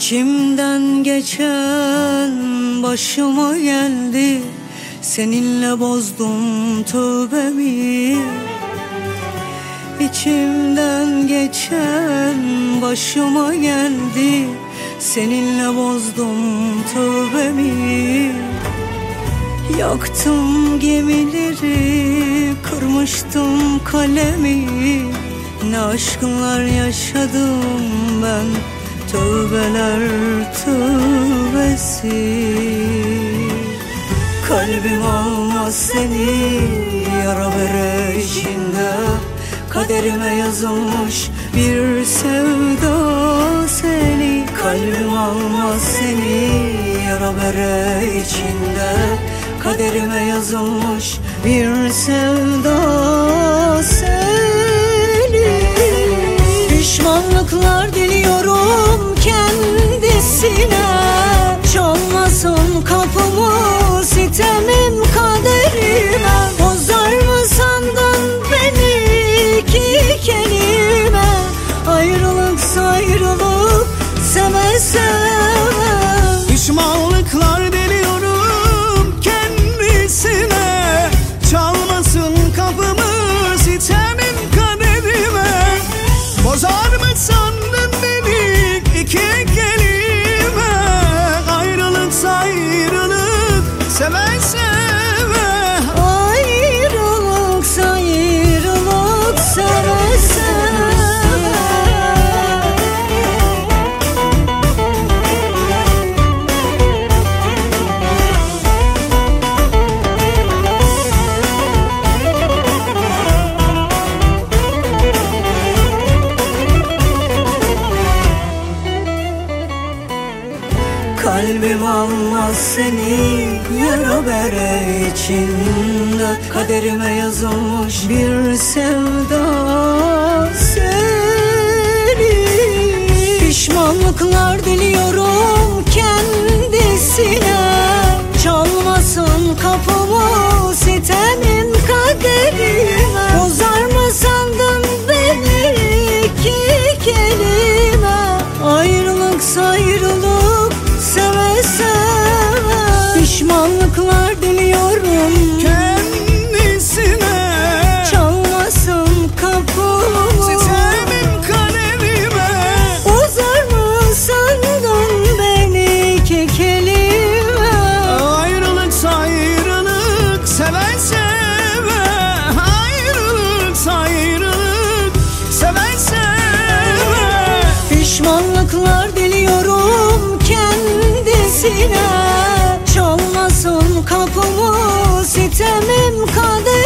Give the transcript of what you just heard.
İçimden geçen başıma geldi. Seninle bozdum tövbemi. İçimden geçen başıma geldi. Seninle bozdum tövbemi. Yaktım gemileri, kırmıştım kalemi. Ne aşklar yaşadım ben Tövbeler tövbesi. Kalbim almaz seni Yara bere içinde Kaderime yazılmış bir sevda seni. Kalbim almaz seni Yara bere içinde Kaderime yazılmış bir sevda seni. Pişmanlıklar diliyorum kendisine Kalbim almaz seni yara bere içinde. Kaderime yazılmış bir sevda seni. Pişmanlıklar diliyorum kendisine Pişmanlıklar diliyorum kendisine. Çalmasın kapımı sitemim kader